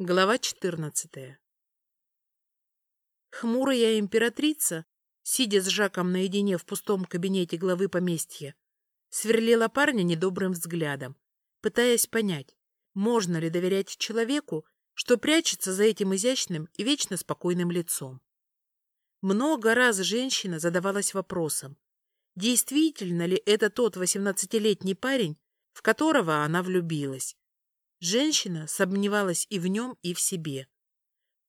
Глава 14 Хмурая императрица, сидя с Жаком наедине в пустом кабинете главы поместья, сверлила парня недобрым взглядом, пытаясь понять, можно ли доверять человеку, что прячется за этим изящным и вечно спокойным лицом. Много раз женщина задавалась вопросом, действительно ли это тот восемнадцатилетний парень, в которого она влюбилась. Женщина сомневалась и в нем, и в себе.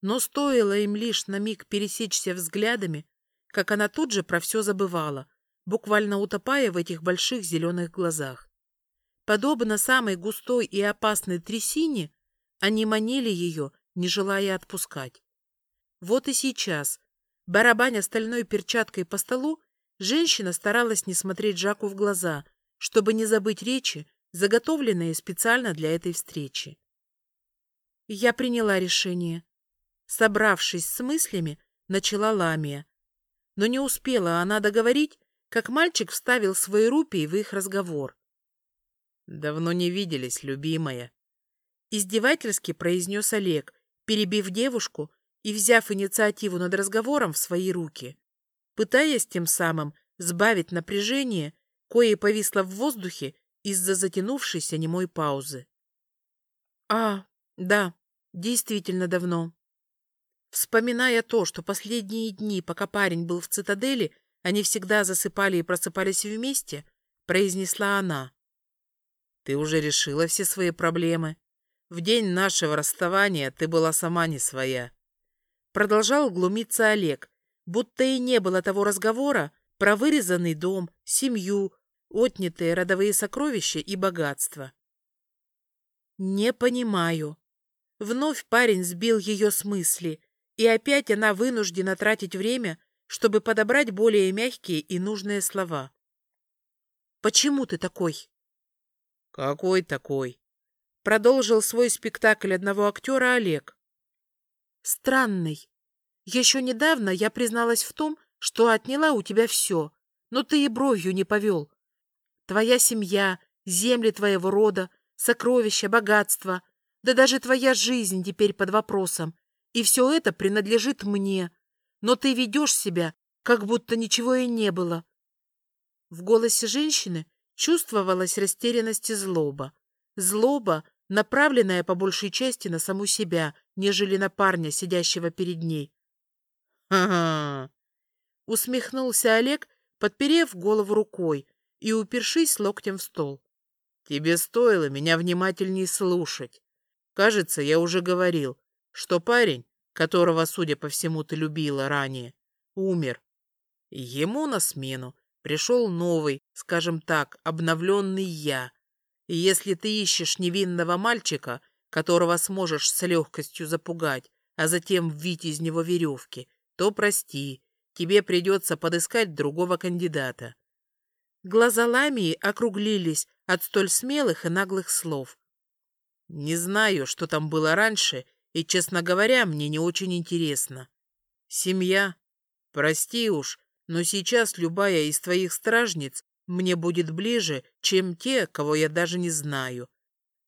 Но стоило им лишь на миг пересечься взглядами, как она тут же про все забывала, буквально утопая в этих больших зеленых глазах. Подобно самой густой и опасной трясине, они манили ее, не желая отпускать. Вот и сейчас, барабаня стальной перчаткой по столу, женщина старалась не смотреть Жаку в глаза, чтобы не забыть речи, заготовленные специально для этой встречи. Я приняла решение. Собравшись с мыслями, начала Ламия. Но не успела она договорить, как мальчик вставил свои рупии в их разговор. «Давно не виделись, любимая», — издевательски произнес Олег, перебив девушку и взяв инициативу над разговором в свои руки, пытаясь тем самым сбавить напряжение, кое повисло в воздухе из-за затянувшейся немой паузы. «А, да, действительно давно». Вспоминая то, что последние дни, пока парень был в цитадели, они всегда засыпали и просыпались вместе, произнесла она. «Ты уже решила все свои проблемы. В день нашего расставания ты была сама не своя». Продолжал глумиться Олег, будто и не было того разговора про вырезанный дом, семью, отнятые родовые сокровища и богатства. «Не понимаю». Вновь парень сбил ее с мысли, и опять она вынуждена тратить время, чтобы подобрать более мягкие и нужные слова. «Почему ты такой?» «Какой такой?» Продолжил свой спектакль одного актера Олег. «Странный. Еще недавно я призналась в том, что отняла у тебя все, но ты и бровью не повел, Твоя семья, земли твоего рода, сокровища, богатства, да даже твоя жизнь теперь под вопросом. И все это принадлежит мне. Но ты ведешь себя, как будто ничего и не было. В голосе женщины чувствовалась растерянность и злоба. Злоба, направленная по большей части на саму себя, нежели на парня, сидящего перед ней. «Ага!» — усмехнулся Олег, подперев голову рукой, и упершись локтем в стол. «Тебе стоило меня внимательнее слушать. Кажется, я уже говорил, что парень, которого, судя по всему, ты любила ранее, умер. ему на смену пришел новый, скажем так, обновленный я. И если ты ищешь невинного мальчика, которого сможешь с легкостью запугать, а затем ввить из него веревки, то прости, тебе придется подыскать другого кандидата. Глаза Ламии округлились от столь смелых и наглых слов. Не знаю, что там было раньше, и, честно говоря, мне не очень интересно. Семья? Прости уж, но сейчас любая из твоих стражниц мне будет ближе, чем те, кого я даже не знаю.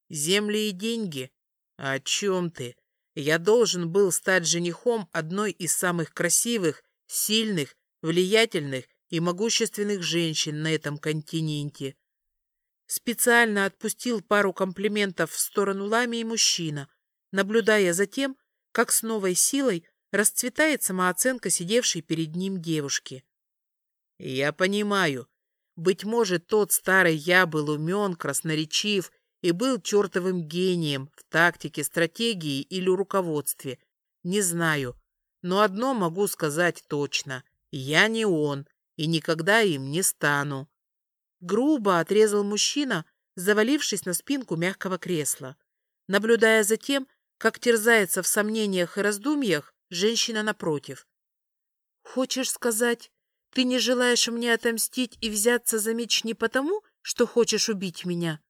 Земли и деньги? О чем ты? Я должен был стать женихом одной из самых красивых, сильных, влиятельных и могущественных женщин на этом континенте. Специально отпустил пару комплиментов в сторону Ламии мужчина, наблюдая за тем, как с новой силой расцветает самооценка сидевшей перед ним девушки. «Я понимаю. Быть может, тот старый я был умен, красноречив и был чертовым гением в тактике, стратегии или руководстве. Не знаю. Но одно могу сказать точно. Я не он, и никогда им не стану. Грубо отрезал мужчина, завалившись на спинку мягкого кресла, наблюдая за тем, как терзается в сомнениях и раздумьях женщина напротив. «Хочешь сказать, ты не желаешь мне отомстить и взяться за меч не потому, что хочешь убить меня?»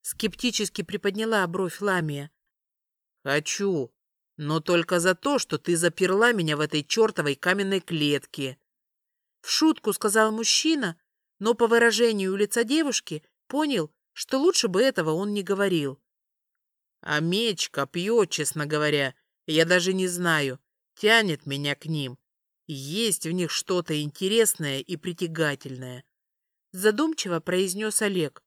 Скептически приподняла бровь Ламия. «Хочу, но только за то, что ты заперла меня в этой чертовой каменной клетке», в шутку сказал мужчина, но по выражению лица девушки понял, что лучше бы этого он не говорил. А меч, копье, честно говоря, я даже не знаю, тянет меня к ним. Есть в них что-то интересное и притягательное. Задумчиво произнес Олег.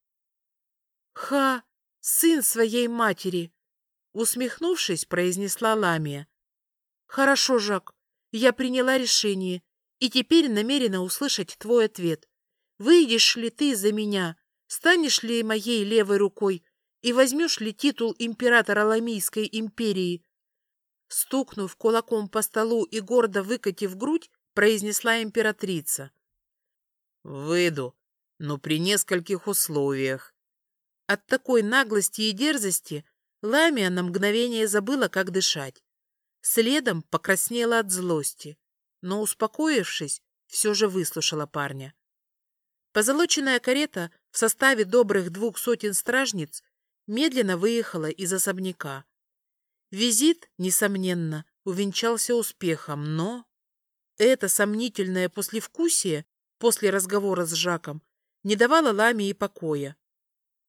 Ха, сын своей матери! Усмехнувшись, произнесла Ламия. Хорошо, Жак, я приняла решение и теперь намерена услышать твой ответ. Выйдешь ли ты за меня, станешь ли моей левой рукой и возьмешь ли титул императора Ламийской империи? Стукнув кулаком по столу и гордо выкатив грудь, произнесла императрица. «Выйду, но при нескольких условиях». От такой наглости и дерзости Ламия на мгновение забыла, как дышать. Следом покраснела от злости, но, успокоившись, все же выслушала парня. Позолоченная карета в составе добрых двух сотен стражниц медленно выехала из особняка. Визит, несомненно, увенчался успехом, но... Это сомнительное послевкусие после разговора с Жаком не давало Ламе и покоя.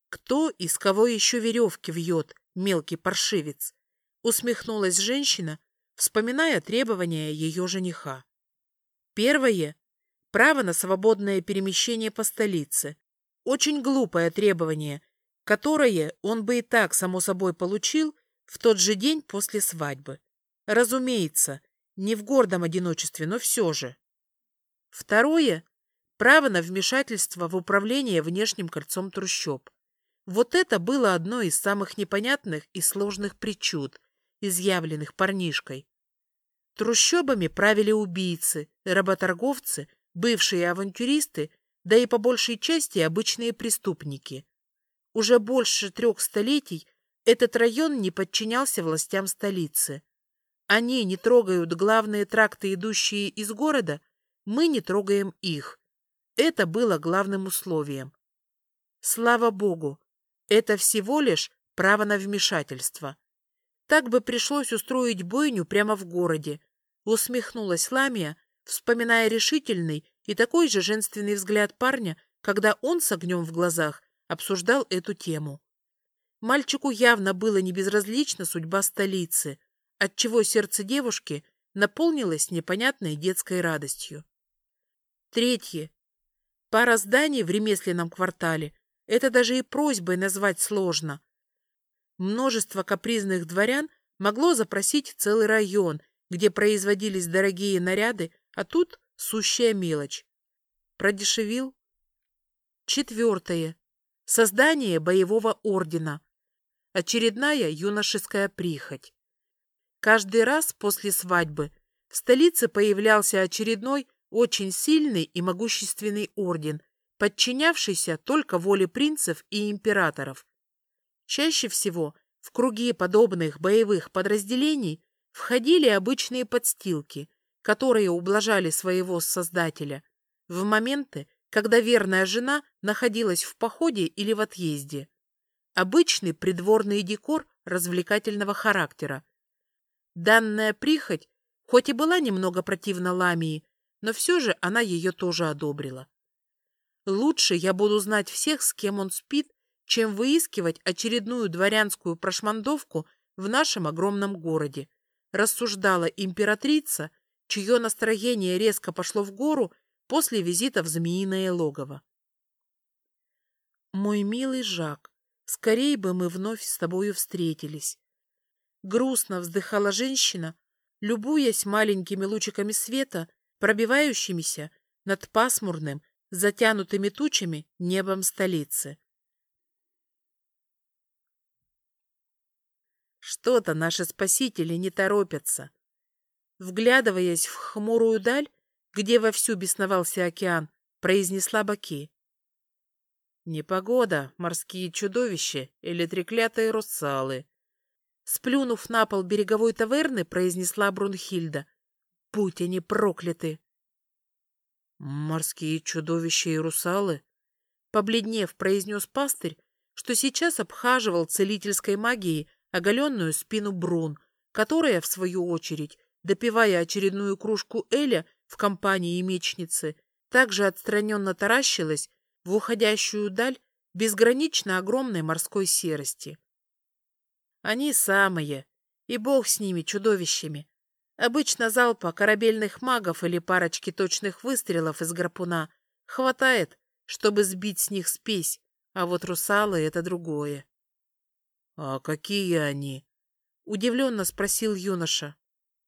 Кто из кого еще веревки вьет, мелкий паршивец? Усмехнулась женщина, вспоминая требования ее жениха. Первое — право на свободное перемещение по столице. Очень глупое требование, которое он бы и так, само собой, получил в тот же день после свадьбы. Разумеется, не в гордом одиночестве, но все же. Второе — право на вмешательство в управление внешним кольцом трущоб. Вот это было одной из самых непонятных и сложных причуд, изъявленных парнишкой. Трущобами правили убийцы, работорговцы, бывшие авантюристы, да и по большей части обычные преступники. Уже больше трех столетий этот район не подчинялся властям столицы. Они не трогают главные тракты, идущие из города, мы не трогаем их. Это было главным условием. Слава Богу, это всего лишь право на вмешательство. Так бы пришлось устроить бойню прямо в городе, усмехнулась Ламия, вспоминая решительный и такой же женственный взгляд парня, когда он с огнем в глазах обсуждал эту тему. Мальчику явно было не безразлична судьба столицы, отчего сердце девушки наполнилось непонятной детской радостью. Третье. Пара зданий в ремесленном квартале — это даже и просьбой назвать сложно. Множество капризных дворян могло запросить целый район, где производились дорогие наряды, а тут сущая мелочь. Продешевил. Четвертое. Создание боевого ордена. Очередная юношеская прихоть. Каждый раз после свадьбы в столице появлялся очередной очень сильный и могущественный орден, подчинявшийся только воле принцев и императоров. Чаще всего в круги подобных боевых подразделений входили обычные подстилки, которые ублажали своего создателя в моменты, когда верная жена находилась в походе или в отъезде. Обычный придворный декор развлекательного характера, Данная прихоть, хоть и была немного противна Ламии, но все же она ее тоже одобрила. Лучше я буду знать всех, с кем он спит, чем выискивать очередную дворянскую прошмандовку в нашем огромном городе, рассуждала императрица, чье настроение резко пошло в гору после визита в Змеиное логово. «Мой милый Жак, скорее бы мы вновь с тобою встретились. Грустно вздыхала женщина, любуясь маленькими лучиками света, пробивающимися над пасмурным, затянутыми тучами небом столицы. Что-то наши спасители не торопятся. Вглядываясь в хмурую даль, где вовсю бесновался океан, произнесла Баки. Непогода, морские чудовища или треклятые русалы. Сплюнув на пол береговой таверны, произнесла Брунхильда. «Будь они прокляты!» «Морские чудовища и русалы?» Побледнев, произнес пастырь, что сейчас обхаживал целительской магией оголенную спину Брун, которая, в свою очередь, допивая очередную кружку Эля в компании мечницы, также отстраненно таращилась в уходящую даль безгранично огромной морской серости. Они самые. И бог с ними, чудовищами. Обычно залпа корабельных магов или парочки точных выстрелов из гарпуна хватает, чтобы сбить с них спесь, а вот русалы — это другое. — А какие они? — удивленно спросил юноша.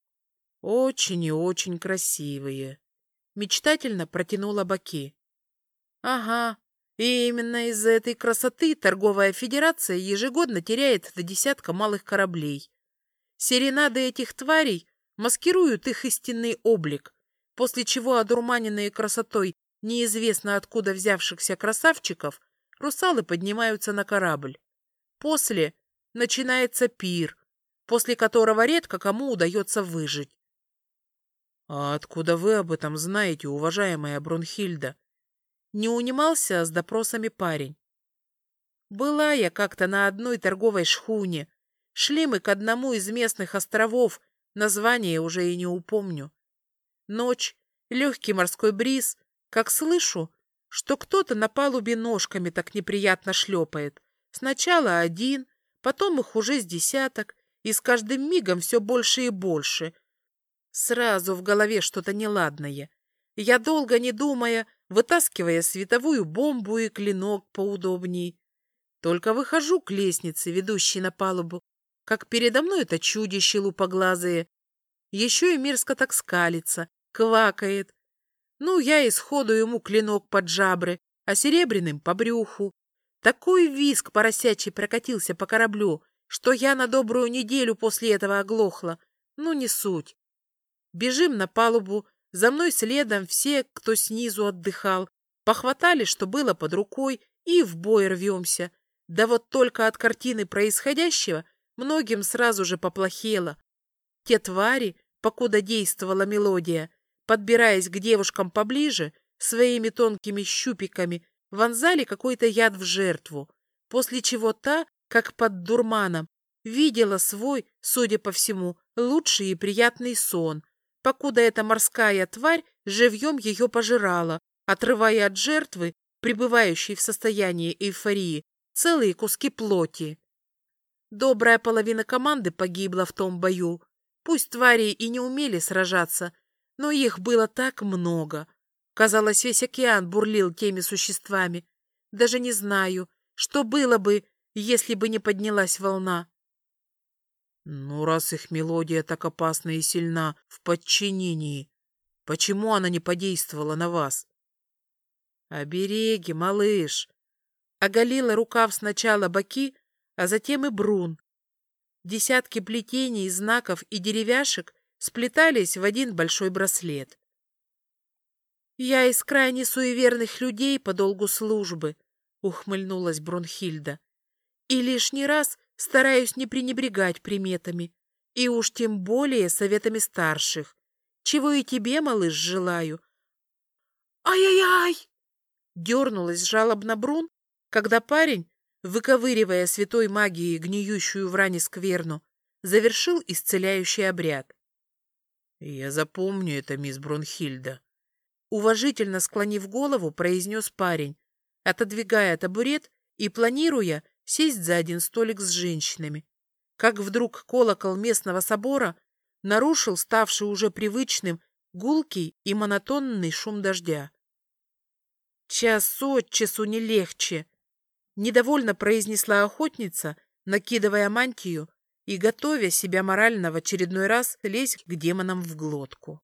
— Очень и очень красивые. Мечтательно протянула Баки. — Ага, и именно из-за этой красоты торговая федерация ежегодно теряет до десятка малых кораблей. Серенады этих тварей маскируют их истинный облик, после чего одурманенные красотой неизвестно откуда взявшихся красавчиков русалы поднимаются на корабль. После начинается пир, после которого редко кому удается выжить. — А откуда вы об этом знаете, уважаемая Брунхильда? Не унимался с допросами парень. Была я как-то на одной торговой шхуне. Шли мы к одному из местных островов, название уже и не упомню. Ночь, легкий морской бриз, как слышу, что кто-то на палубе ножками так неприятно шлепает. Сначала один, потом их уже с десяток, и с каждым мигом все больше и больше. Сразу в голове что-то неладное. Я, долго не думая, вытаскивая световую бомбу и клинок поудобней. Только выхожу к лестнице, ведущей на палубу, как передо мной это чудище лупоглазое. Еще и мерзко так скалится, квакает, ну, я и сходу ему клинок под жабры, а серебряным по брюху. Такой виск поросячий прокатился по кораблю, что я на добрую неделю после этого оглохла. Ну, не суть. Бежим на палубу, за мной следом все, кто снизу отдыхал, похватали, что было под рукой, и в бой рвемся. Да вот только от картины происходящего многим сразу же поплохело. Те твари, покуда действовала мелодия, подбираясь к девушкам поближе, своими тонкими щупиками вонзали какой-то яд в жертву, после чего та, как под дурманом, видела свой, судя по всему, лучший и приятный сон, покуда эта морская тварь живьем ее пожирала, отрывая от жертвы, пребывающей в состоянии эйфории, целые куски плоти. Добрая половина команды погибла в том бою. Пусть твари и не умели сражаться, но их было так много. Казалось, весь океан бурлил теми существами. Даже не знаю, что было бы, если бы не поднялась волна. Ну, раз их мелодия так опасна и сильна в подчинении, почему она не подействовала на вас? Обереги, малыш. Оголила рукав сначала боки, а затем и брун. Десятки плетений, знаков и деревяшек сплетались в один большой браслет. «Я из крайне суеверных людей по долгу службы», — ухмыльнулась Брунхильда. «И лишний раз стараюсь не пренебрегать приметами, и уж тем более советами старших, чего и тебе, малыш, желаю». «Ай-яй-яй!» — дернулась жалобно Брун, когда парень, выковыривая святой магией гниющую в ране скверну, завершил исцеляющий обряд. «Я запомню это, мисс Бронхильда», — уважительно склонив голову, произнес парень, отодвигая табурет и планируя сесть за один столик с женщинами. Как вдруг колокол местного собора нарушил ставший уже привычным гулкий и монотонный шум дождя. «Час от часу не легче», — недовольно произнесла охотница, накидывая мантию и готовя себя морально в очередной раз лезть к демонам в глотку.